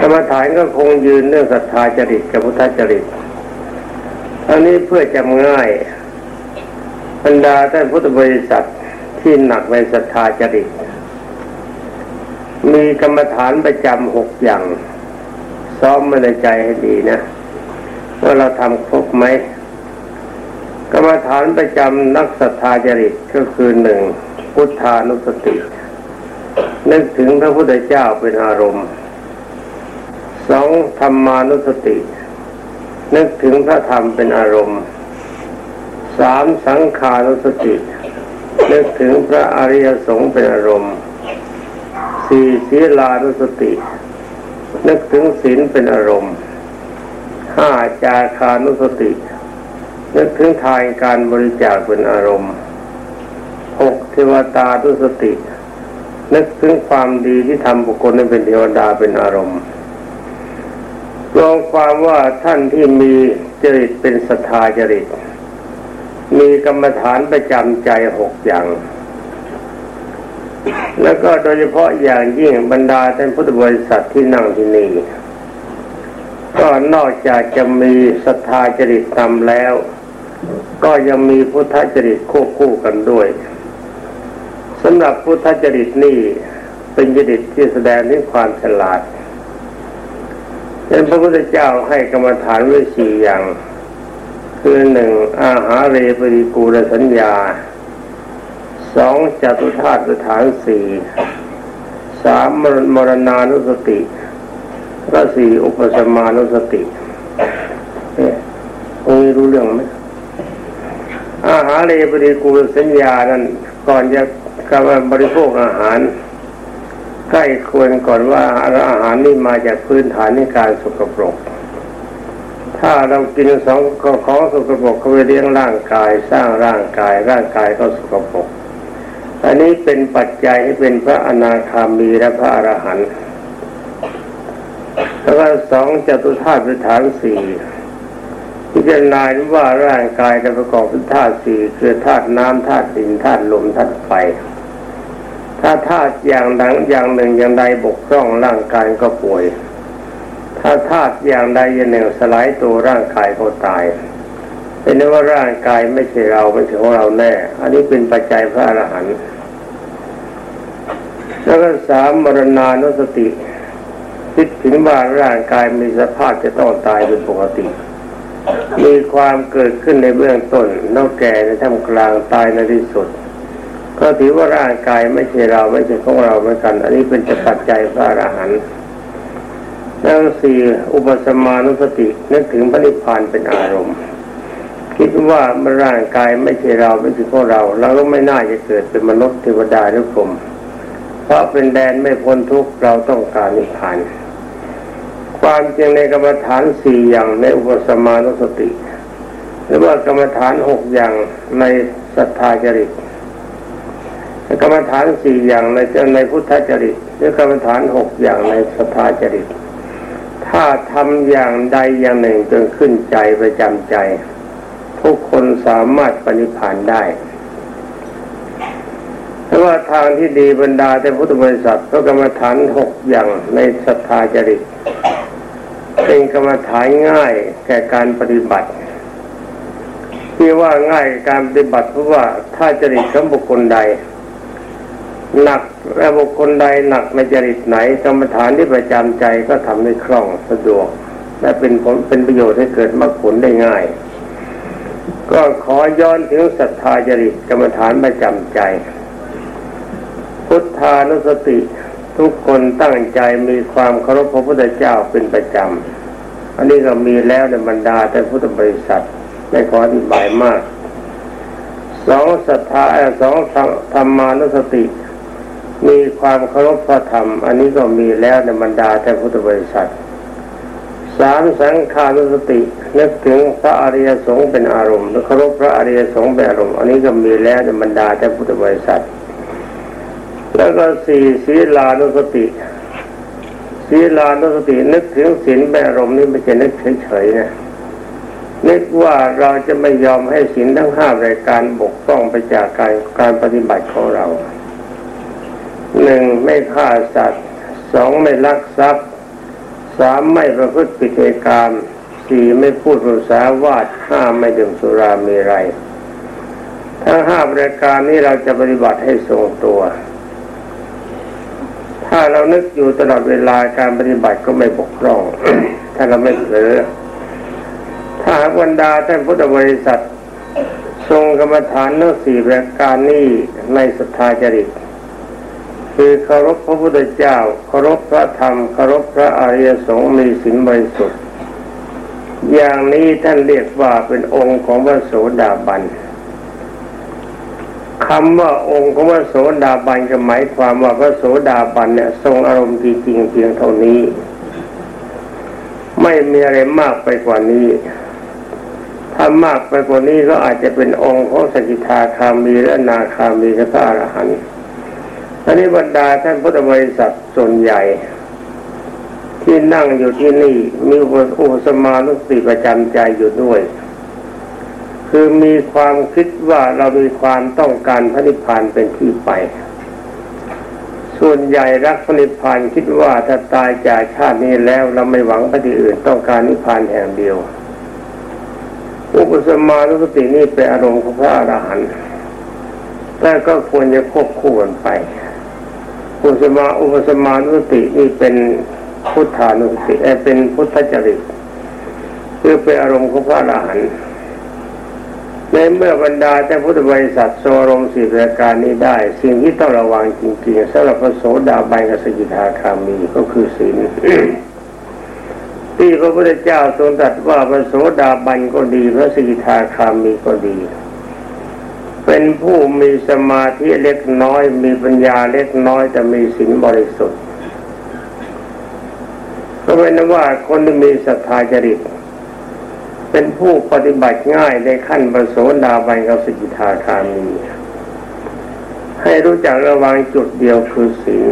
กรรมฐานก็คงยืนเรื่องศรัทธาจริตกับพุทธจริตอันนี้เพื่อจำง่ายบรรดาท่านพุทธบริษัทที่หนักในศรัทธาจริต มีกรรมฐานประจำหกอย่าง ซ้อมมาในใจให้ดีนะ ว่าเราทำครบไหมกรรมฐานประจำนักศรัทธาจริตก็คือหนึ่งพุทธานุสติ นึกถึงพระพุทธเจ้าเป็นอารมณ์ สองธรรมานุสติ นึกถึงพระธรรมเป็นอารมณ์สามสังขานุสติ นึกถึงพระอริยสงฆ์เป็นอารมณ์สี่ศีลานุสติ นึกถึงศีลเป็นอารมณ์ห้าจาคานุสติ นึกถึงทายการบริจาคเป็นอารมณ์หกเทวตานุสติ นึกถึงความดีที่ทำบุคคลให้เป็นเทวดาเป็นอารมณ์ รองความว่าท่านที่มีจริตเป็นศรัทธาจริต มีกรรมฐานประจำใจหกอย่าง แล้วก็โดยเฉพาะอย่างยิ่งบรรดาท่านพุทธบริษัทที่นั่งที่นี่ก็นอกจากจะมีศรัทธาจริตทำแล้วก็ยังมีพุทธจริตควบคู่กันด้วยสำหรับพุทธจริตนี่เป็นจริตที่แสดงถึงความฉลาด เป็นพระพุทธเจ้าให้กรรมฐานไว้สี่อย่าง คือหนึ่งอาหาเรปริกูลสัญญาสองจตุธาตุฐานสี่สามมรมรณานุสติก็สี่อุปสมานุสติเนี่ยองรู้เรื่องไหมอาหารเรปริกูลสัญญานั้นก่อนจะกำลังบริโภคอาหาร ใกล้ควรก่อนว่าอาหารนี่มาจากพื้นฐานในการสกปรก ถ้าเรากินสองของสกปรกเขาไปเลี้ยงร่างกายสร้างร่างกายร่างกายก็สกปรกอันนี้เป็นปัจจัยให้เป็นพระอนาคามีและพระอรหันต์แล้วก็สองจตุธาตุฐานสี่พิจารณาว่าร่างกายจะประกอบเป็นธาตุสี่คือธาตุน้ำธาตุดินธาตุลมธาตุไฟ ถ้าธาตุอย่างดังอย่างหนึ่งอย่างใดบกพร่องร่างกายก็ป่วย ถ้าธาตุอย่างใดอย่างหนึ่งสลายตัวร่างกายก็ตายเป็นนว่าร่างกายไม่ใช่เราไม่ใช่ของเราแน่ อันนี้เป็นปัจจัยพระอรหันต์แล้วก็สามมรณานุสติคิดถึงว่าร่างกายมีสภาพจะต้องตายเป็นปกติ มีความเกิดขึ้นในเบื้องต้นแล้วแก่ในท่ามกลางตายในที่สุด ก็ถือว่าร่างกายไม่ใช่เราไม่ใช่ของเราเหมือนกัน อันนี้เป็นจะปัจจัยพระอรหันต์นั่งสี่อุปสมานุสตินึกถึงพระนิพพานเป็นอารมณ์ คิดว่าเมื่อร่างกายไม่ใช่เราไม่ใช่ของเรา เราก็ไม่น่าจะเกิดเป็นมนุษย์เทวดาหรือพรหมเพราะเป็นแดนไม่พ้นทุกข์เราต้องการนิพพาน ความจริงในกรรมฐานสี่อย่างในอุปสมานุสติ หรือว่ากรรมฐานหกอย่างในศรัทธาจริต กรรมฐานสี่อย่างในในพุทธจริตหรือกรรมฐานหกอย่างในสภาจริต ถ้าทำอย่างใดอย่างหนึ่งจนขึ้นใจประจำใจ ทุกคนสามารถปฏิพานได้เพราะว่าทางที่ดีบรรดาแต่พุทธบริษัทพระกรรมฐานหกอย่างในศรัทธาจริตเป็นกรรมฐานง่ายแก่การปฏิบัติที่ว่าง่ายการปฏิบัติเพราะว่าถ้าจริตของบุคคลใด หนักและบุคคลใดหนักในจริตไหนกรรมฐานที่ประจำใจก็ทำได้คล่องสะดวก และเป็นผลเป็นประโยชน์ให้เกิดมรรคผลได้ง่าย ก็ขอย้อนถึงศรัทธาจริตกรรมฐานประจำใจ พุทธานุสติทุกคนตั้งใจมีความเคารพพระพุทธเจ้าเป็นประจำ อันนี้ก็มีแล้วในบรรดาแต่พุทธบริษัทไม่ขออธิบายมาก สองศรัทธาสองธรรมานุสติ มีความเคารพพระธรรม อันนี้ก็มีแล้วในบรรดาแต่พุทธบริษัทสามสังขารุสตินึกถึงพระอริยสงฆ์เป็นอารมณ์หรือเคารพพระอริยสงฆ์เป็นอารมณ์อันนี้ก็มีแล้วในบรรดาแต่พุทธบริษัท แล้วก็สี่ศีลานุสติศีลานุสตินึกถึงศีลเป็นอารมณ์นี่ไม่ใช่นึกเฉยๆนะนึกว่าเราจะไม่ยอมให้ศีลทั้งห้ารายการบกพร่องไปจากการการปฏิบัติของเรา หนึ่งไม่ฆ่าสัตว์สองไม่ลักทรัพย์สามไม่ประพฤติผิดในกามสี่ไม่พูดภาษาวาดห้าไม่ดื่มสุรามีไร ทั้งห้าประการนี้เราจะปฏิบัติให้ทรงตัว ถ้าเรานึกอยู่ตลอดเวลาการปฏิบัติก็ไม่บกพร่อง ถ้าเราไม่เผลอถ้าหากวันดาท่านพุทธบริษัท ทรงกรรมฐานทั้งสี่ประการนี้ในศรัทธาจริต คือเคารพพระพุทธเจ้าเคารพพระธรรมเคารพพระอริยสงฆ์มีศีลบริสุทธิ์อย่างนี้ท่านเรียกว่าเป็นองค์ของพระโสดาบันคำว่าองค์ของพระโสดาบันก็หมายความว่าพระโสดาบันเนี่ยทรงอารมณ์จริงๆเพียงเท่านี้ ไม่มีอะไรมากไปกว่านี้ถ้ามากไปกว่านี้ก็อาจจะเป็นองค์ของสกิทาคามีและนาคามีกับพระอรหันต์ อันนี้บรรดาท่านพุทธบริษัทส่วนใหญ่ ที่นั่งอยู่ที่นี่มีอุปสมานุสติประจำใจอยู่ด้วย คือมีความคิดว่าเรามีความต้องการพระนิพพานเป็นที่ไป ส่วนใหญ่รักพระนิพพานคิดว่าถ้าตายจากชาตินี้แล้วเราไม่หวังพระที่อื่นต้องการนิพพานแห่งเดียว อุปสมานุสตินี่เป็นอารมณ์ของพระอรหันต์แต่ก็ควรจะควบคู่กันไป อุสมาอุปสมานุสตินี่เป็นพุทธานุสติเป็นพุทธจริตคือเป็นอารมณ์ของพระอรหันต์ในเมื่อบรรดาแต่พุทธบริษัทโซรมสี่ประการนี้ได้ สิ่งที่ต้องระวังจริงๆสำหรับพระโสดาบันกับสกิทาคามีก็คือศีลที่พระพุทธเจ้าทรงตรัสว่าพระโสดาบันก็ดี พระสกิทาคามีก็ดี เป็นผู้มีสมาธิเล็กน้อย มีปัญญาเล็กน้อยแต่มีศีลบริสุทธิ์ก็เป็นว่าคนที่มีศรัทธาจริต เป็นผู้ปฏิบัติง่ายในขั้นประโสดาบันกับสกิทาคามี ให้รู้จักระวังจุดเดียวคือศีล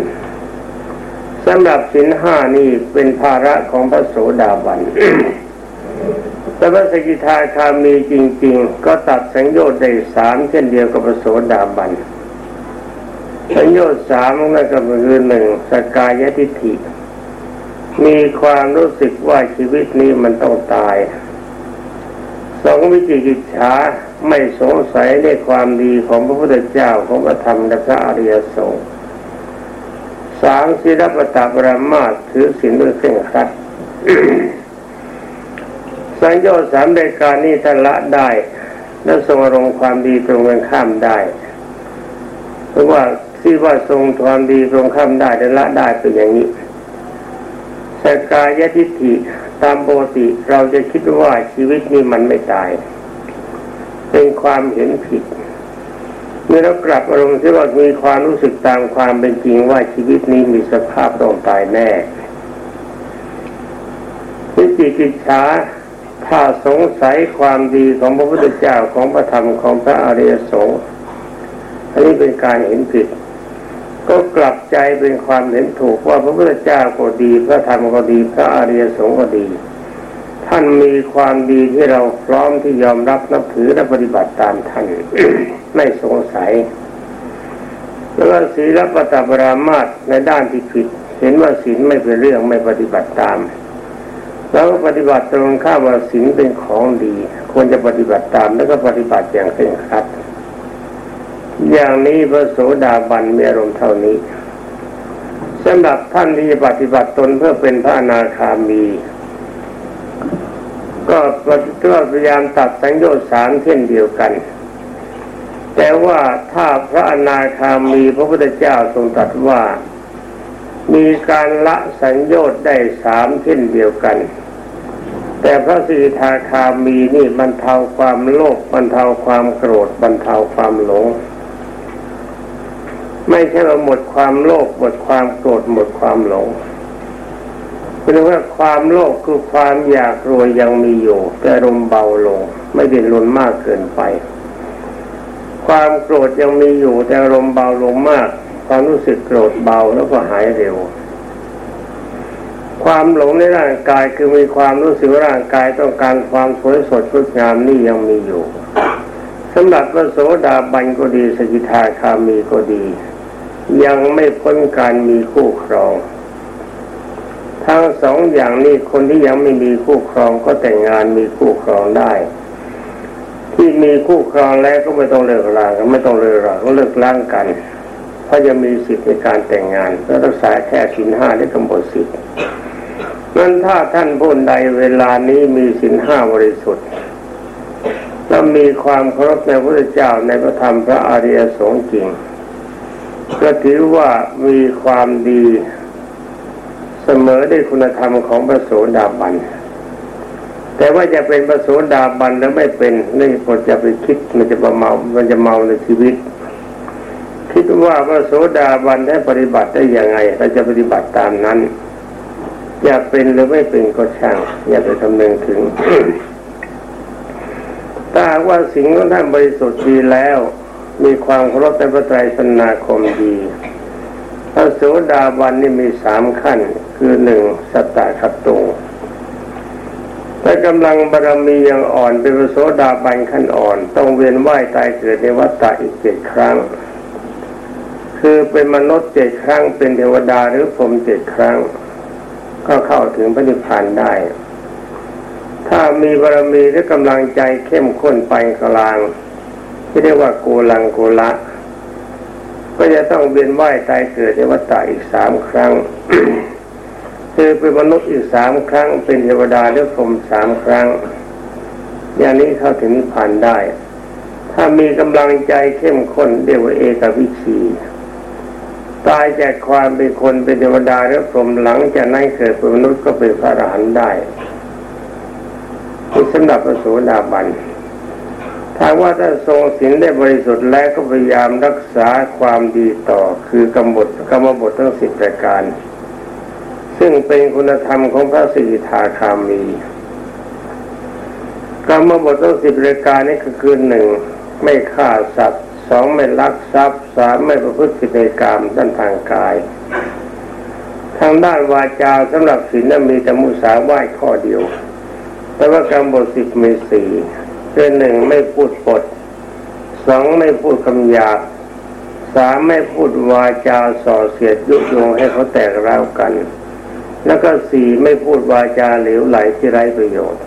สำหรับศีลห้านี่เป็นภาระของพระโสดาบัน แต่พระสกิทาคามีจริง ๆ ก็ตัดสังโยชน์ได้สามเช่นเดียวกับพระโสดาบันสังโยชน์สามนั่นก็คือหนึ่งสกายทิฏฐิ มีความรู้สึกว่าชีวิตนี้มันต้องตายสองวิจิกิจฉาไม่สงสัยในความดีของพระพุทธเจ้าของพระธรรมและพระอริยสงฆ์สามศีลปตาปรามาถือศีลด้วยเคร่งครัด สังโยชน์สามรายการนี้ท่านละได้ และทรงอารมณ์ความดีตรงกันข้ามได้เพราะว่าที่ว่าทรงความดีตรงข้ามได้และละได้เป็นอย่างนี้สกายทิฏฐิตามปกติเราจะคิดว่าชีวิตนี้มันไม่ตาย เป็นความเห็นผิด เมื่อเรากลับอารมณ์ที่ว่ามีความรู้สึกตามความเป็นจริงว่าชีวิตนี้มีสภาพต้องตายแน่วิจิกิจฉา ถ้าสงสัยความดีของพระพุทธเจ้าของพระธรรมของพระอริยสงฆ์อันนี้เป็นการเห็นผิด ก็กลับใจเป็นความเห็นถูกว่าพระพุทธเจ้าก็ดี พระธรรมก็ดีพระอริยสงฆ์ก็ดี ท่านมีความดีที่เราพร้อมที่ยอมรับนับถือและปฏิบัติตามท่านไม่สงสัยแล้วศีลปตปรามาตในด้านที่ผิด เห็นว่าศีลไม่เป็นเรื่องไม่ปฏิบัติตาม แล้วก็ปฏิบัติตรงข้ามว่าศีลเป็นของดี ควรจะปฏิบัติตามแล้วก็ปฏิบัติอย่างเคร่งครัด อย่างนี้พระโสดาบันมีอารมณ์เท่านี้สำหรับท่านที่ปฏิบัติตนเพื่อเป็นพระอนาคามี ก็ก็พยายามตัดสังโยชน์สามเช่นเดียวกัน แต่ว่าถ้าพระอนาคามีพระพุทธเจ้าทรงตรัสว่า มีการละสัญโยชน์ได้สามเช่นเดียวกัน แต่พระสีทาคามีนี่บรรเทาความโลภบรรเทาความโกรธบรรเทาความหลง ไม่ใช่ว่าหมดความโลภหมดความโกรธหมดความหลงเป็นว่าความโลภคือความอยากรวยยังมีอยู่ แต่ลมเบาลง ไม่เด่นรุนมากเกินไป ความโกรธยังมีอยู่แต่ลมเบาลงมาก ความรู้สึกโกรธเบาแล้วก็หายเร็ว ความหลงในร่างกายคือมีความรู้สึกร่างกายต้องการความสวยสดงดงามนี่ยังมีอยู่สำหรับพระโสดาบันก็ดีสกิทาคามีก็ดี ยังไม่พ้นการมีคู่ครอง ทั้งสองอย่างนี้คนที่ยังไม่มีคู่ครองก็แต่งงานมีคู่ครองได้ที่มีคู่ครองแล้วก็ไม่ต้องเลิกรากันไม่ต้องเลิกราก็เลิกล้างกัน เพราะจะมีสิทธิในการแต่งงานและรักษาแค่สินห้าได้กำหนดสิทธิ์นั้นถ้าท่านผู้ใดเวลานี้มีสินห้าบริสุทธิ์และมีความเคารพในพระเจ้าในพระธรรมพระอริยสงฆ์จริง ก็ถือว่ามีความดีเสมอได้คุณธรรมของพระโสดาบันแต่ว่าจะเป็นพระโสดาบันแล้วไม่เป็นนี่คนจะไปคิดมันจะมาเมา มันจะเมาในชีวิต คิดว่าพระโสดาบันได้ปฏิบัติได้ยังไงเราจะปฏิบัติตามนั้น อยากเป็นหรือไม่เป็นก็ช่าง อย่าไปคำนึงถึงถ้าว่าสิ่งของท่านบริสุทธิ์ดีแล้ว มีความเคารพในพระไตรสนาคมดีพระโสดาบันนี่มีสามขั้น คือหนึ่งสัตตะขัตโตแต่กำลังบารมียังอ่อนเป็นพระโสดาบันขั้นอ่อน ต้องเวียนว่ายตายเกิดในวัฏฏะอีกเจ็ดครั้ง คือเป็นมนุษย์เจ็ดครั้ง เป็นเทวดาหรือพรหมเจ็ดครั้ง ก็เข้าถึงพระนิพพานได้ ถ้ามีบารมีและกำลังใจเข้มข้นไปกลาง ที่เรียกว่าโกลังโกละ ก็จะต้องเวียนว่ายตายเกิดในวัฏฏะอีกสามครั้ง คือเป็นมนุษย์อีกสามครั้ง เป็นเทวดาหรือพรหมสามครั้ง อย่างนี้เข้าถึงนิพพานได้ ถ้ามีกำลังใจเข้มข้นเรียกว่าเอกวิชี ตายจากความเป็นคนเป็นเทวดาหรือพรหมหลังจากนั้นเกิดเป็นมนุษย์ก็เป็นพระอรหันต์ได้ที่สำหรับพระโสดาบันถ้าว่าถ้าทรงศีลได้บริสุทธิ์แล้วก็พยายามรักษาความดีต่อคือกำหนดกรรมบททั้งสิบประการ ซึ่งเป็นคุณธรรมของพระสิทธาคามีกรรมบททั้งสิบประการนี้ก็คือหนึ่งไม่ฆ่าสัตว์ สองไม่ลักทรัพย์สามไม่ประพฤติผิดในกรรมด้านทางกาย ทางด้านวาจาสำหรับศีลนั้นมีแต่มุสาไหว้ข้อเดียว แต่ว่ากรรมบทสิบมีสี่คือหนึ่งไม่พูดปดสองไม่พูดคำหยาบสามไม่พูดวาจาส่อเสียดยุยงให้เขาแตกร้าวกัน แล้วก็สี่ไม่พูดวาจาเหลวไหลที่ไร้ประโยชน์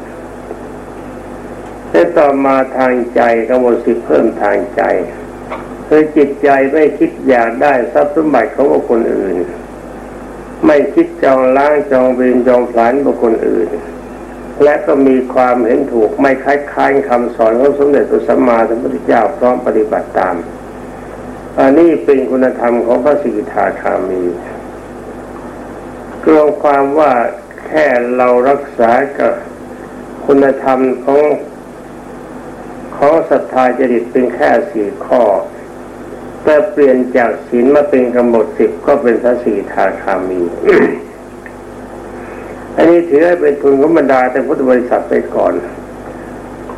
ได้ต่อมาทางใจกำหนดสิเพิ่มทางใจ คือจิตใจไม่คิดอยากได้ทรัพย์สมบัติของบุคคลอื่น ไม่คิดจองล้างจองเวรจองผลานบุคคลอื่น และก็มีความเห็นถูกไม่คล้ายค้านคำสอนของสมเด็จพระสัมมาสัมพุทธเจ้าพร้อมปฏิบัติตามอันนี้เป็นคุณธรรมของพระสิกขาคามีกลงความว่าแค่เรารักษากับคุณธรรมของของศรัทธาจริตเป็นแค่สี่ข้อ แต่เปลี่ยนจากศีลมาเป็นกำหนดสิบก็เป็นพระสีทาคามี อันนี้ถือเป็นทุนของบรรดาแต่พุทธบริษัทไปก่อน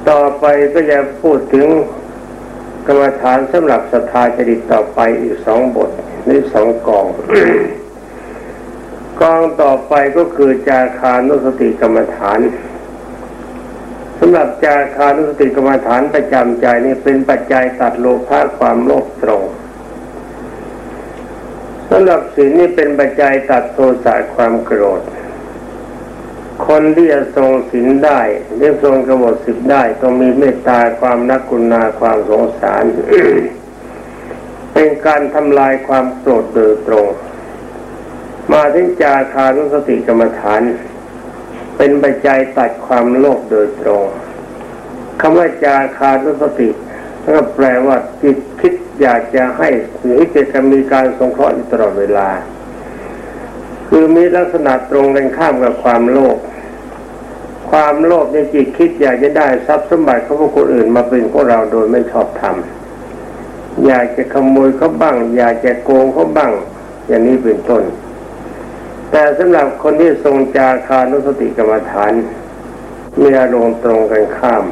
ต่อไปก็จะพูดถึงกรรมฐานสำหรับศรัทธาจริตต่อไปอีกสองบทนี่สองกอง กองต่อไปก็คือจาคานุสติกรรมฐาน สำหรับจาคานุสติกรรมฐานประจำใจนี่เป็นปัจจัยตัดโลภะความโลภตรงสำหรับศีลนี่เป็นปัจจัยตัดโทสะความโกรธ คนที่จะทรงศีลได้เรียกทรงกำหนดสิบได้ต้องมีเมตตาความนักกุณาความสงสาร เป็นการทำลายความโกรธโดยตรง มาถึงจาคานุสติกรรมฐาน เป็นปัจจัยตัดความโลภโดยตรงคำว่าจาคานุสติก็แปลว่าจิตคิดอยากจะให้หรือจะมีการสงเคราะห์ตลอดเวลา คือมีลักษณะตรงกันข้ามกับความโลภความโลภในจิตคิดอยากจะได้ทรัพย์สมบัติของคนอื่นมาเป็นของเราโดยไม่ชอบทำอยากจะขโมยเขาบ้าง อยากจะโกงเขาบ้าง อย่างนี้เป็นต้น แต่สำหรับคนที่ทรงจาคานุสติกรรมฐานมีอารมณ์ตรงกันข้าม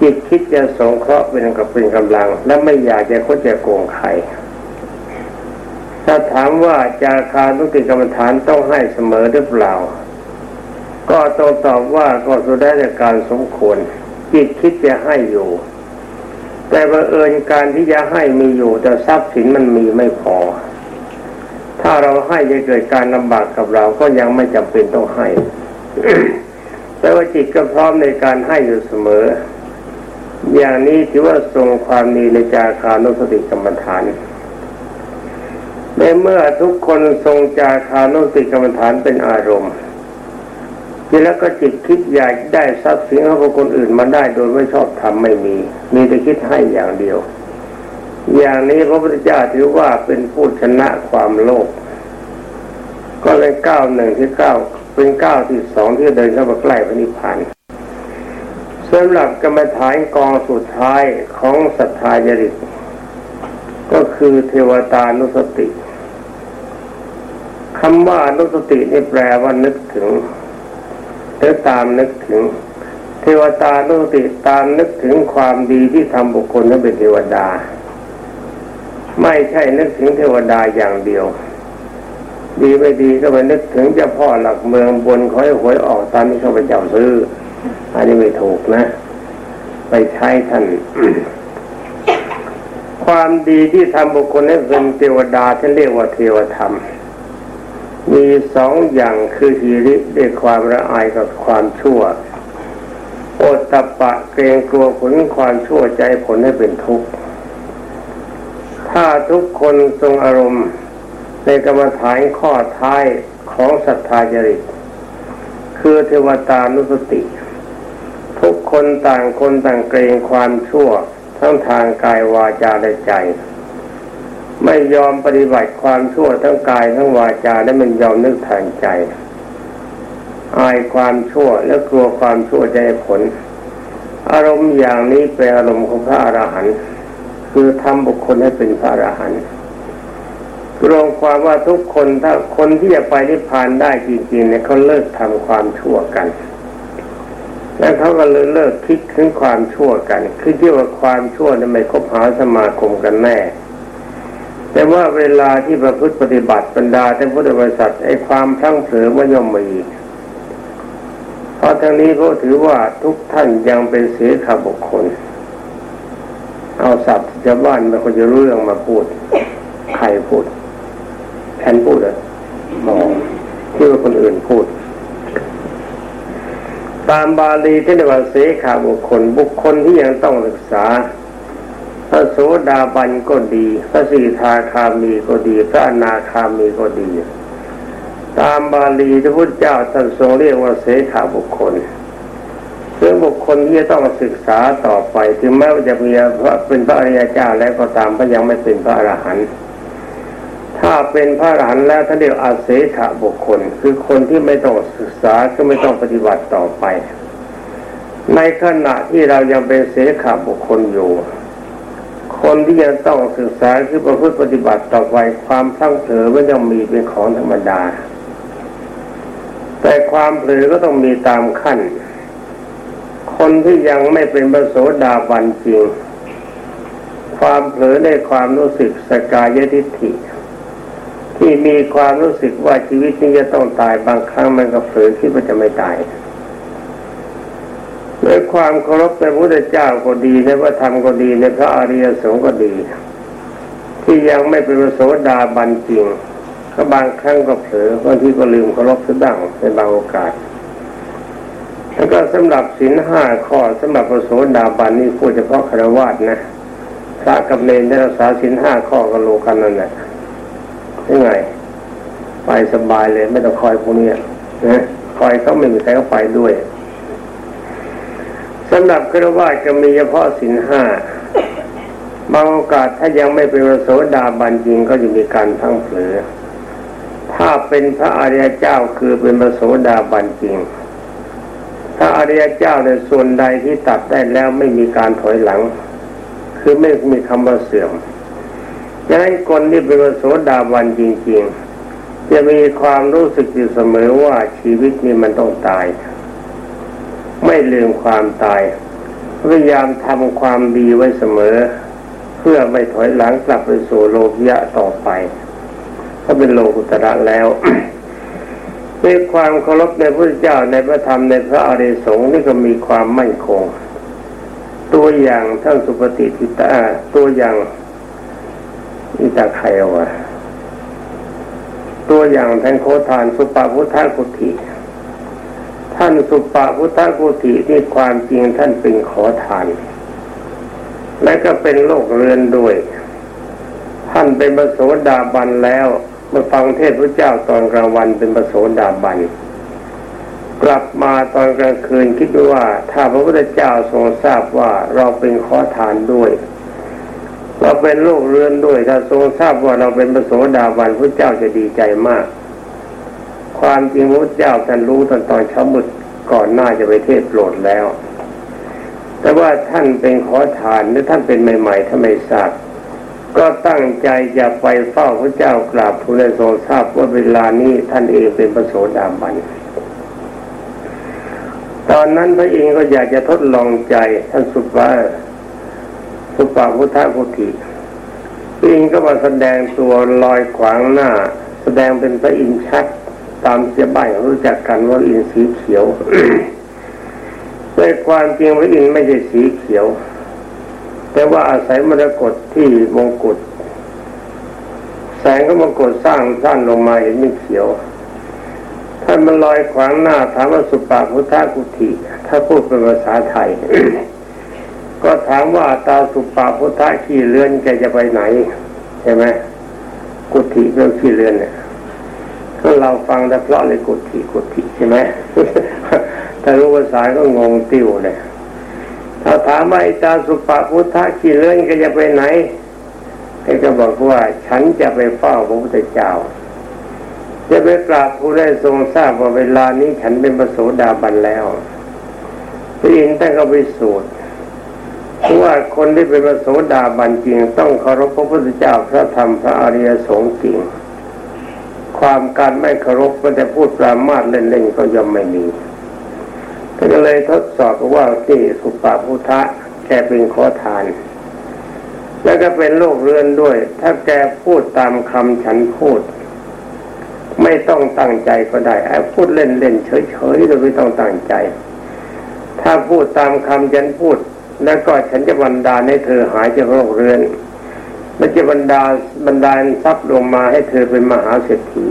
จิตคิดจะสงเคราะห์เป็นกับเป็นกำลัง และไม่อยากจะคดจะโกงใครถ้าถามว่าจาคานุสติกรรมฐานต้องให้เสมอหรือเปล่า ก็ต้องตอบว่าก็สุดได้ในการสมควรจิตคิดจะให้อยู่ แต่บังเอิญการที่จะให้มีอยู่ แต่ทรัพย์สินมันมีไม่พอ ถ้าเราให้จะเกิดการลำบากกับเราก็ยังไม่จำเป็นต้องให้แต่ว่าจิตก็พร้อมในการให้อยู่เสมอ อย่างนี้ถือว่าทรงความมีในจาคานุสติกรรมฐานในเมื่อทุกคนทรงจาคานุสติกรรมฐานเป็นอารมณ์ทีแล้วก็จิตคิดอยากได้ทรัพย์สินของคนอื่นมาได้โดยไม่ชอบทำไม่มี มีแต่คิดให้อย่างเดียว อย่างนี้พระพุทธเจ้าถือว่าเป็นผู้ชนะความโลภก็เลยก้าวหนึ่งที่ก้าวเป็นก้าวที่สองที่เดินเข้ามาใกล้พระนิพพานสำหรับกรรมฐานกองสุดท้ายของศรัทธาจริตก็คือเทวตานุสติคำว่านุสตินี่แปลว่านึกถึงหรือตามนึกถึง เทวตานุสติตามนึกถึงความดีที่ทำบุคคลนั้นเป็นเทวดา ไม่ใช่นึกถึงเทวดาอย่างเดียว ดีไม่ดีก็ไปนึกถึงเจ้าพ่อหลักเมืองบนคอยหวยออกตามที่เขาไปเจ้าซื้อ อันนี้ไม่ถูกนะ ไปใช้ท่านความดีที่ทำบุคคลให้เป็นเทวดาที่เรียกว่าเทวธรรม มีสองอย่างคือฮีริด้วยความละอายกับความชั่วโอตตะปะเกรงกลัวผลความชั่วใจผลให้เป็นทุกข์ ถ้าทุกคนทรงอารมณ์ในกรรมฐานข้อท้ายของศรัทธาจริต คือเทวตานุสติ ทุกคนต่างคนต่างเกรงความชั่ว ทั้งทางกายวาจาและใจ ไม่ยอมปฏิบัติความชั่วทั้งกายทั้งวาจาและมันยอมนึกทางใจ อายความชั่วและกลัวความชั่วใจผล อารมณ์อย่างนี้เป็นอารมณ์ของพระอรหันต์ คือทำบุคคลให้เป็นพระอรหันต์รวมความว่าทุกคนถ้าคนที่จะไปนิพพานได้จริงๆเนี่ยเขาเลิกทำความชั่วกัน แล้วเขาก็เลยเลิกคิดถึงความชั่วกัน คือที่ว่าความชั่วนั้นไม่คบหาสมาคมกันแน่ แต่ว่าเวลาที่ประพฤติปฏิบัติบรรดาท่านพุทธบริษัทไอ้ความพลั้งเผลอมันย่อมมีเพราะทั้งนี้เขาถือว่าทุกท่านยังเป็นเสียขาบุคคล เอาศัพท์ชาวบ้านมาคนจะรู้เรื่องมาพูด ใครพูดแทนพูดเหรอมองที่ว่าคนอื่นพูด ตามบาลีที่เรียกว่าเสขาบุคคล บุคคลที่ยังต้องศึกษา พระโสดาบันก็ดี พระสีทาคามีก็ดี พระอนาคามีก็ดี ตามบาลีพระพุทธเจ้าท่านทรงเรียกว่าเสขาบุคคล ซึ่งบุคคลที่จะต้องศึกษาต่อไปถึงแม้ว่าจะมีพระเป็นพระอริยเจ้าแล้วก็ตามก็ยังไม่เป็นพระอรหันต์ถ้าเป็นพระอรหันต์แล้วท่านเรียกอาเสขบุคคล คือคนที่ไม่ต้องศึกษาก็ไม่ต้องปฏิบัติต่อไป ในขณะที่เรายังเป็นเสขบุคคลอยู่ คนที่ยังต้องศึกษาคือประพฤติปฏิบัติต่อไปความพลั้งเผลอไม่ต้องมีเป็นของธรรมดา แต่ความเผลอก็ต้องมีตามขั้น คนที่ยังไม่เป็นพระโสดาบันจริงความเผลอในความรู้สึกสกายทิฏฐิ ที่มีความรู้สึกว่าชีวิตนี้จะต้องตายบางครั้งมันก็เผลอคิดว่าจะไม่ตายด้วยความเคารพในพระพุทธเจ้าก็ดีในพระธรรมก็ดีในพระอริยสงฆ์ก็ดี ที่ยังไม่เป็นพระโสดาบันจริงก็บางครั้งก็เผลอบางทีก็ลืมเคารพสุดดังในบางโอกาส แล้วก็สำหรับศีลห้าข้อสำหรับพระโสดาบันนี่พูดเฉพาะคารวะนะพระกับเนรได้รักษาศีลห้าข้อก็โลกันนั่นแหละยังไงไปสบายเลยไม่ต้องคอยพวกนี้นะคอยเขาไม่มีใครเขาไปด้วยสำหรับครวญจะมีเฉพาะสินห้าบางโอกาสถ้ายังไม่เป็นพระโสดาบันจริงก็จะมีการทั้งเผลอถ้าเป็นพระอริยเจ้าคือเป็นพระโสดาบันจริง ระอริยเจ้าในส่วนใดที่ตัดได้แล้วไม่มีการถอยหลัง คือไม่มีคำว่าเสื่อมดังนั้นคนที่เป็นโสดาบันจริง ๆ จะมีความรู้สึกอยู่เสมอว่าชีวิตนี้มันต้องตาย ไม่ลืมความตาย พยายามทำความดีไว้เสมอ เพื่อไม่ถอยหลังกลับไปสู่โลภยะต่อไปถ้าเป็นโลกุตระแล้ว ด้วยความเคารพในพระเจ้าในพระธรรมในพระอริยสงฆ์นี่ก็มีความมั่นคง ตัวอย่างท่านสุปฏิทิตาตัวอย่างนี่ตาใครวะตัวอย่างท่านโคทานสุปาพุทธกุฏิท่านสุปาพุทธกุฏิที่ความจริงท่านเป็นขอทาน และก็เป็นโลกเรือนด้วย ท่านเป็นปโสดาบันแล้ว มื่อฟังเทศพระเจ้าตอนกลางวันเป็นปโสดาบัน กลับมาตอนกลางคืนคิดว่าถ้าพระพุทธเจ้าทรงทราบว่าเราเป็นขอทานด้วย เราเป็นโลกเรือนด้วย ถ้าทรงทราบว่าเราเป็นพระโสดาบันพระเจ้าจะดีใจมาก ความจริงพระเจ้าท่านรู้ตอนตอนเช้ามืดก่อนหน้าจะไปเทศโปรดแล้ว แต่ว่าท่านเป็นขอทานหรือท่านเป็นใหม่ๆถ้าไม่ทราบ ก็ตั้งใจจะไปเฝ้าพระเจ้ากราบทูลทรงทราบว่าเวลานี้ท่านเองเป็นพระโสดาบันตอนนั้นพระเองก็อยากจะทดลองใจท่านสุภาสุปาพุทธพุทธิอินก็มาแสดงตัวลอยขวางหน้า แสดงเป็นพระอินทร์ชัดตามเสียใบรู้จักกันว่าอินสีเขียวในความจริงพระอินทร์ไม่ใช่สีเขียว แต่ว่าอาศัยมรกตที่มงกุฎแสงก็มงกุฎสร้างสั้นลงมาเห็นไม่เขียวท่านมันลอยขวางหน้าถามว่าสุปาพุทธกุฏิถ้าพูดเป็นภาษาไทย ก็ถามว่าตาสุปาพุทธขี่เรือนแกจะไปไหนใช่ไหมกุฏิเรื่องขี่เรือนเนี่ยก็เราฟังแต่เพราะเลยกุฏิกุฏิใช่ไหมถ้ารู้ภาษาก็งงติ้วเลย ถ้าถามว่าตาสุปาพุทธะขี่เรื่อนแกจะไปไหนแกก็บอกว่าฉันจะไปเฝ้าพระพุทธเจ้า จะไปกราบผู้ได้ทรงทราบว่าเวลานี้ฉันเป็นประโสดาบันแล้วพระอินทร์ท่านก็ไปสูตรเพราะว่าคนที่เป็นพระโสดาบันจริง ต้องเคารพพระพุทธเจ้าพระธรรมพระอริยสงฆ์จริง ความการไม่เคารพก็จะพูดปรามาสเล่นๆก็ย่อมไม่มี ก็เลยทดสอบว่าที่สุปาพุทธะแกเป็นขอทาน แล้วก็เป็นโรคเรือนด้วย ถ้าแกพูดตามคำฉันพูด ไม่ต้องตั้งใจก็ได้ไอ้พูดเล่นๆเฉยๆโดยไม่ต้องตั้งใจ ถ้าพูดตามคำฉันพูด แล้วก็ฉันจะบรรดาให้เธอหายจากโรคเรือนมันจะบรรดาบรรดาทรัพย์ลงมาให้เธอเป็นมหาเศรษฐี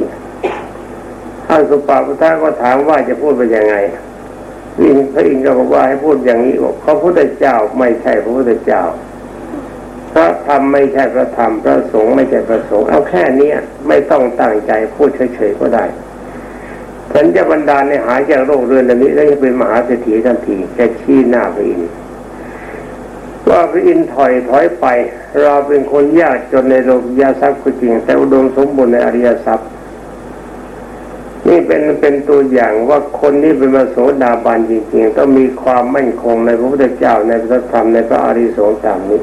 ท่านสุปาพุทธะก็ถามว่าจะพูดไปยังไง นพระอินทร์ก็บอกว่าให้พูดอย่างนี้บอกพระพุทธเจ้าไม่ใช่พระพุทธเจ้าพระธรรมไม่ใช่พระธรรมพระสงฆ์ไม่ใช่พระสงฆ์เอาแค่นี้ไม่ต้องตั้งใจพูดเฉยๆก็ได้ฉันจะบรรดาในหายจากโรคเรือนอันนี้แล้วจะเป็นมหาเศรษฐีทันทีแกชี้หน้าพระอินทร์ว่าพระอินทร์ถอยถอยไป เราเป็นคนยากจนในโลกยาทรัพย์ก็จริง แต่อุดมสมบูรณ์ในอริยทรัพย์ เป็นเป็นตัวอย่างว่าคนที่เป็นมาโสดาบันจริงๆ ต้องมีความมั่นคงในพระพุทธเจ้าในพระธรรมในพระอริสงฆ์ตามนี้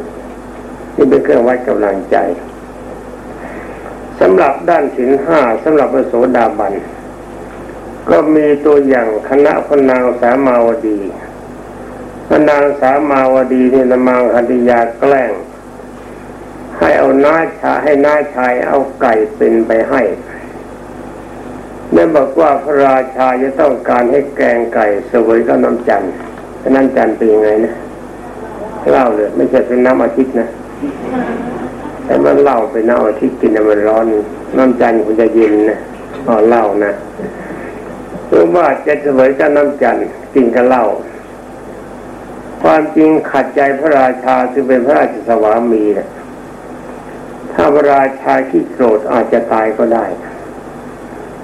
นี่เป็นเครื่องวัดกำลังใจสำหรับด้านสินห้าสำหรับพระโสดาบันก็มีตัวอย่างคณะพนางสามาวดีพนางสามาวดีนี่นมังคติยาแกล้ง ให้เอาน้าชาให้น้าชายเอาไก่เป็นไปให้ เนี่บอกว่าพระราชาจะต้องการให้แกงไก่สวยก็น้ำจันทร์น้ำจันทร์เป็นยังไงนะเล่าเลย ไม่ใช่เป็นน้ำอาทิตย์นะแต่มันเล่าเป็นน้ำอาทิตย์กินมันร้อน น้ำจันทร์คุณจะเย็นนะอ๋อเล่านะรือว่าจะสวยก็น้ำจันทร์กินกับเหล้าความจริงขัดใจพระราชาซึ่งเป็นพระราชสวามีนะถ้าพระราชาขี้โกรธอาจจะตายก็ได้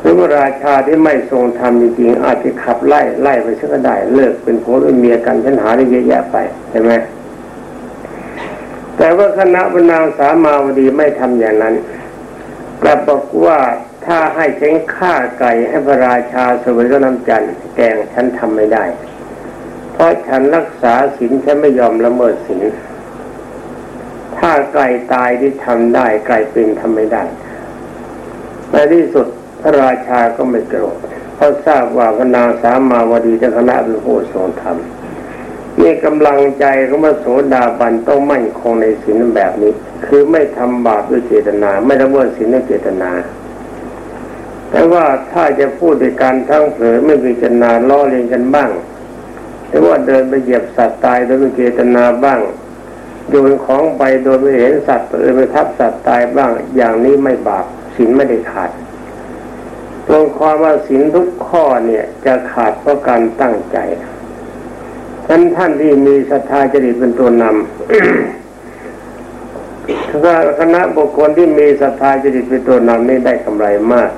หรือพระราชาที่ไม่ทรงธรรมจริงๆอาจจะขับไล่ไล่ไปเช่ก็ได้เลิกเป็นผัวเป็นเมียกันฉันหาได้เยอะแยะไปใช่ไหมแต่ว่าคณะบรรณาสามาวดีไม่ทำอย่างนั้นกลับบอกว่าถ้าให้ฉันฆ่าไก่ให้พระราชาสวยก็น้ำจันทร์แกงฉันทำไม่ได้ เพราะฉันรักษาศีลฉันไม่ยอมละเมิดศีลถ้าไก่ตายที่ทำได้ไก่เป็นทำไม่ได้ในที่สุด พระราชาก็ไม่โกรธเพราะทราบว่าพนางสามาวดีจะคณะเป็นผู้ทรงธรรมนี่กำลังใจของพระโสดาบันต้องมั่นคงในศีลแบบนี้ คือไม่ทำบาปด้วยเจตนา ไม่ละเมิดศีลด้วยเจตนา แต่ว่าถ้าจะพูดในการทั้งเผลอไม่มีเจตนาล้อเลียนกันบ้างรือว่าเดินไปเหยียบสัตว์ตายโดยไม่เจตนาบ้างโยนของไปโดยไม่เห็นสัตว์เออไปทับสัตว์ตายบ้าง อย่างนี้ไม่บาปศีลไม่ได้ขาด ความว่าศีลทุกข้อเนี่ยจะขาดเพราะการตั้งใจท่านท่านที่มีศรัทธาจริตเป็นตัวนำคณะบุคคลที่มีศรัทธาจริตเป็นตัวนำนี่ได้กำไรมาก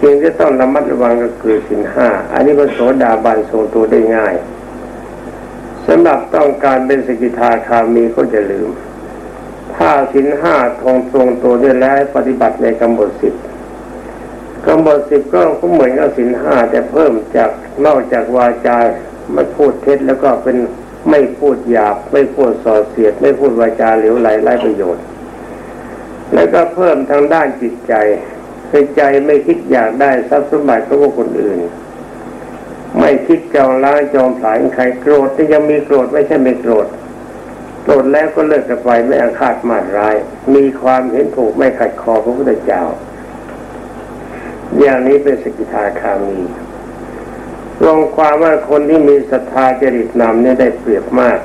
สิ่งที่ต้องระมัดระวังก็คือสินห้าอันนี้พระโสดาบันทรงตัวได้ง่ายสำหรับต้องการเป็นสกิทาคามีก็จะลืม ถ้าสินห้าทงทรงตัวได้แล้วปฏิบัติในกำหนดสิบ กำหนดสิบก็เหมือนกับสินห้าแต่เพิ่มจากนอกจากวาจาไม่พูดเท็จแล้วก็เป็นไม่พูดหยาบ ไม่พูดส่อเสียด ไม่พูดวาจาเหลวไหลไร้ประโยชน์ แล้วก็เพิ่มทางด้านจิตใจคือใจไม่คิดอยากได้ทรัพย์สมบัติของคนอื่น ไม่คิดจองล้างจองผลายใครโกรธที่ยังมีโกรธไม่ใช่ไม่โกรธโกรธแล้วก็เลิกกันไปไม่อาฆาตมาร้าย มีความเห็นถูกไม่ขัดคอพระพุทธเจ้า อย่างนี้เป็นสกิทาคามีลงความว่าคนที่มีศรัทธาจริตนำเนี่ยได้เปรียบมาก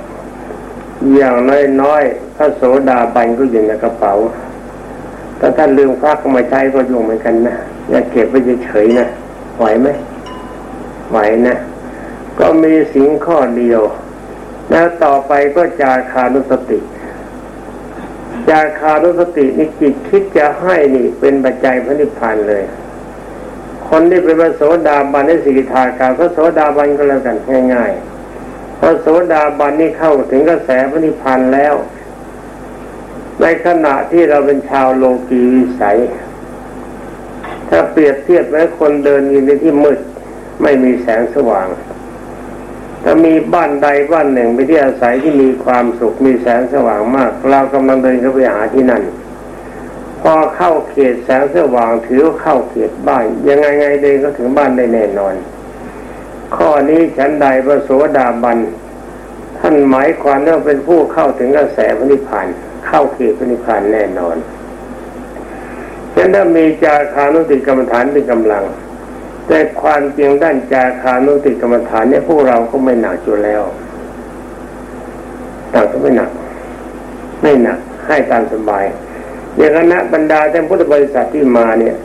อย่างน้อยๆพระโสดาบันก็อยู่ในกระเป๋าถ้าท่านลืมควักมาใช้ก็ยุ่งเหมือนกันนะอย่าเก็บไว้เฉยๆนะไหวไหมไหวนะ ก็มีสิ่งข้อเดียว แล้วต่อไปก็จาคานุสติ จาคานุสตินี่จิตคิดจะให้นี่เป็นปัจจัยพระนิพพานเลย คนที่เป็นพระโสดาบันในสิกขาการพระโสดาบันก็แล้วกันง่ายๆพระโสดาบันนี่เข้าถึงกระแสพระนิพพานแล้ว ในขณะที่เราเป็นชาวโลกีวิสัย ถ้าเปรียบเทียบแม้วคนเดินอยู่ในที่มืดไม่มีแสงสว่างถ้ามีบ้านใดบ้านหนึ่งไปที่อาศัยที่มีความสุขมีแสงสว่างมาก เรากำลังเดินเข้าไปหาที่นั่น พอเข้าเขตแสงสว่างถือเข้าเขตบ้านยังไงไงเดินก็ถึงบ้านได้แน่นอน ข้อนี้ฉันใดพระโสดาบันท่านหมายความว่าเป็นผู้เข้าถึงกระแสพระนิพพานเข้าเขตพนิพพานแน่นอนฉะนั้นถ้ามีจาคานุติกรรมฐานเป็นกำลัง แต่ความจริงด้านจาคานุติกรรมฐานเนี่ยพวกเราก็ไม่หนักอยู่แล้วต่างก็ไม่หนัก ไม่หนักให้ตามสบาย อย่างคณะบรรดาท่านพุทธบริษัทที่มาเนี่ย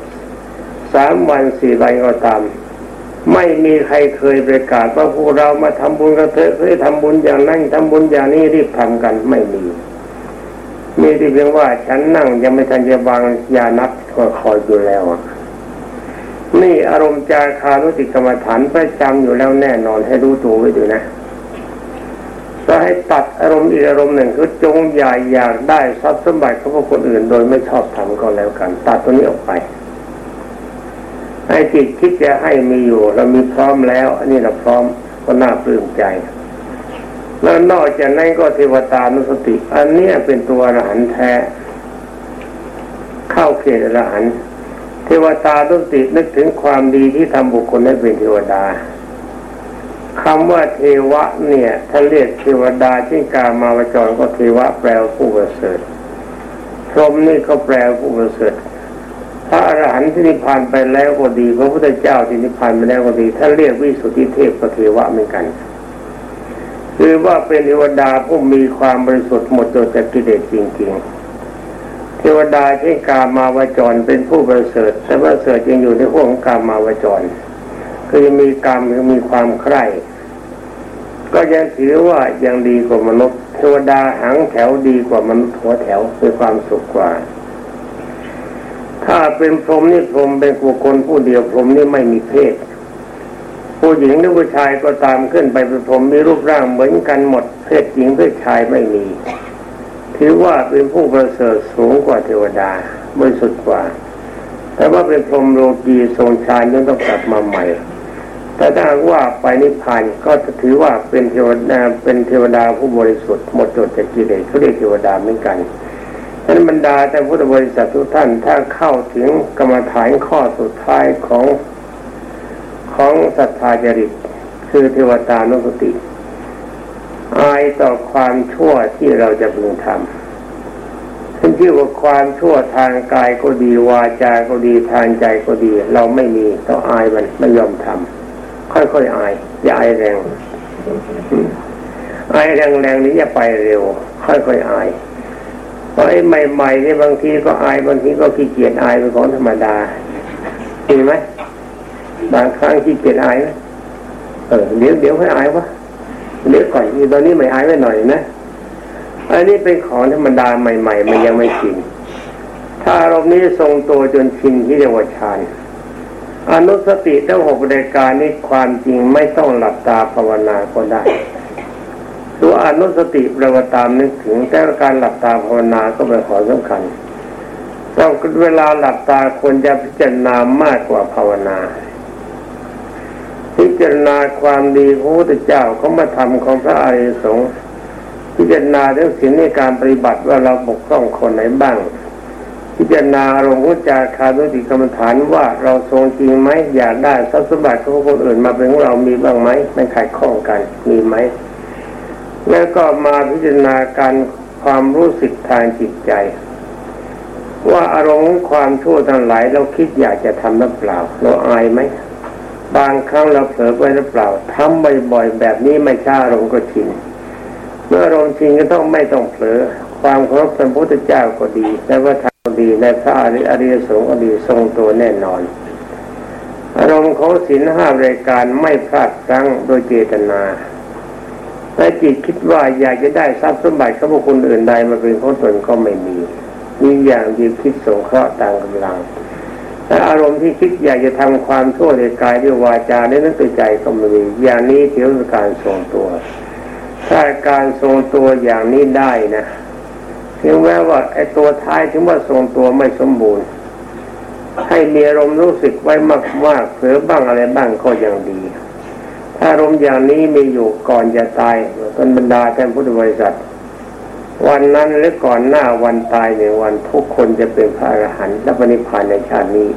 สามวันสี่วันก็ตาม ไม่มีใครเคยประกาศว่าพวกเรามาทำบุญกันเถอะเพื่อทำบุญอย่างนั้นทำบุญอย่างนี้รีบทำกันไม่มีมีที่เพียงว่าฉันนั่งยังไม่ทันจะวางยานับก็คอยอยู่แล้วนี่อารมณ์จาคารุติกรรมฐานประจำอยู่แล้วแน่นอนให้รู้ตัวไว้ดูนะ ก็ให้ตัดอารมณ์อีกอารมณ์หนึ่งคือจงใหญ่อยากได้ทรัพย์สมบัติของคนอื่น โดยไม่ชอบทำก็แล้วกัน ตัดตัวนี้ออกไปให้จิตคิดจะให้มีอยู่ เรามีพร้อมแล้ว อันนี้เราพร้อมก็น่าปลื้มใจ แล้วนอกจากนั้นก็เทวตานุสติ อันนี้เป็นตัวอรหันต์แท้ เข้าเขตอรหันต์เทวตานุสตินึกถึงความดีที่ทำบุคคลให้เป็นเทวดา คำว่าเทวะเนี่ยถ้าเรียกเทวดาเช่กามาวจรก็เทวะแปลผู้ประเสริฐพรหมนี่ก็แปลผู้ประเสริฐพระอรหันต์ที่นิพพานไปแล้วก็ดีพระพุทธเจ้าที่นิพพานไปแล้วก็ดีถ้าเรียกวิสุทธิเทพก็เทวะเหมือนกัน คือว่าเป็นเทวดาผู้มีความบริสุทธิ์หมดจดจากกิเลสจริงๆ เทวดาเช่นกามาวจรเป็นผู้บริสุทธิ์แต่ว่าเสริฐยังอยู่ในห้วงกามาวจรคือมีกรรมยังมีความใคร่ ก็ยังถือว่ายังดีกว่ามนุษย์เทวดาหางแถวดีกว่ามนุษย์หัวแถวคือความสุขกว่า ถ้าเป็นพรหมนี่พรหมเป็นบุคคลผู้เดียวพรหมนี่ไม่มีเพศ ผู้หญิงหรือผู้ชายก็ตามขึ้นไปเป็นผมมีรูปร่างเหมือนกันหมดเพศหญิงเพศชายไม่มี ถือว่าเป็นผู้ประเสริฐสูงกว่าเทวดาบริสุทธิ์กว่า แต่ว่าเป็นพรหมโลกีทรงชายังต้องกลับมาใหม่ แต่ถ้าว่าไปนิพพานก็จะถือว่าเป็นเทวดาเป็นเทวดาผู้บริสุทธิ์หมดจดจากกิเลสเขาเรียกเทวดาเหมือนกันฉะนั้นบรรดาแต่พุทธบริษัททุกท่านถ้าเข้าถึงกรรมฐานข้อสุดท้ายของของศรัทธาจริตคือเทวตานุสติอายต่อความชั่วที่เราจะพึงทำขึ้นชื่อว่าความชั่วทางกายก็ดีวาจาก็ดีทางใจก็ดี เราไม่มีต้องอายมันไม่ยอมทำ ค่อยๆอาย อย่าอายแรงอายแรงๆนี้อย่าไปเร็ว ค่อยๆอายเพราะไอ้ใหม่ๆนี่บางทีก็อายบางทีก็ขี้เกียจอายเป็นของธรรมดาดีไหมบางครั้งที่เกียจอายนะเออเดี๋ยวเดี๋ยวให้อายวะเดี๋ยวก่อนตอนนี้ไม่อายไว้หน่อยนะอันนี้เป็นของธรรมดาใหม่ ๆ มันยังไม่ชินถ้าอารมณ์นี้ทรงตัวจนชินที่เรียกว่าฌาน อนุสติทั้งหกรายการนี้ความจริงไม่ต้องหลับตาภาวนาก็ได้ตัวอนุสติเราตามนึกถึงแต่การหลับตาภาวนาก็เป็นของสำคัญต้องเวลาหลับตาควรจะพิจารณามากกว่าภาวนา พิจารณาความดีของพระเจ้าเขามาทำของพระอริยสงฆ์พิจารณาเรื่องสิ่งในการปฏิบัติว่าเราบกพร่องคนไหนบ้าง พิจารณาอารมณ์ของจาคานุติกรรมฐานว่าเราทรงจริงไหมอยากได้ทรัพย์สมบัติของคนอื่นมาเป็นของเรามีบ้างไหมไม่ขัดข้องกันมีไหมแล้วก็มาพิจารณาการความรู้สึกทางจิตใจ ว่าอารมณ์ความชั่วทั้งหลายเราคิดอยากจะทำหรือเปล่า เราอายไหมบางครั้งเราเผลอไปหรือเปล่าทำบ่อยๆแบบนี้ไม่ช้าอารมณ์ก็ชินเมื่ออารมณ์ชินก็ต้องไม่ต้องเผลอความเคารพพระพุทธเจ้าก็ดีและว่า ดีในพระอริยสงฆ์ก็ดีทรงตัวแน่นอนอารมณ์ของศีลห้ารายการไม่พลาดครั้งโดยเจตนาแต่จิตคิดว่าอยากจะได้ทรัพย์สมบัติของบุคคลอื่นใดมาเป็นของตนก็ไม่มีมีอย่างเดียวคิดสงเคราะห์ต่างกำลังแต่อารมณ์ที่คิดอยากจะทำความชั่วในกายด้วยวาจาในนั้นใจก็ไม่มีอย่างนี้ถือเป็นการทรงตัวถ้าการทรงตัวอย่างนี้ได้นะ ถึงแม้ว่าไอ้ตัวท้ายถึงว่าทรงตัวไม่สมบูรณ์ ให้มีอารมณ์รู้สึกไว้มากๆเผลอบ้างอะไรบ้างก็ยังดี ถ้าอารมณ์อย่างนี้มีอยู่ก่อนจะตายท่านบรรดาแทนพุทธบริษัท วันนั้นหรือก่อนหน้าวันตายในวันทุกคนจะเป็นพระอรหันต์และปณิพานในชาตินี้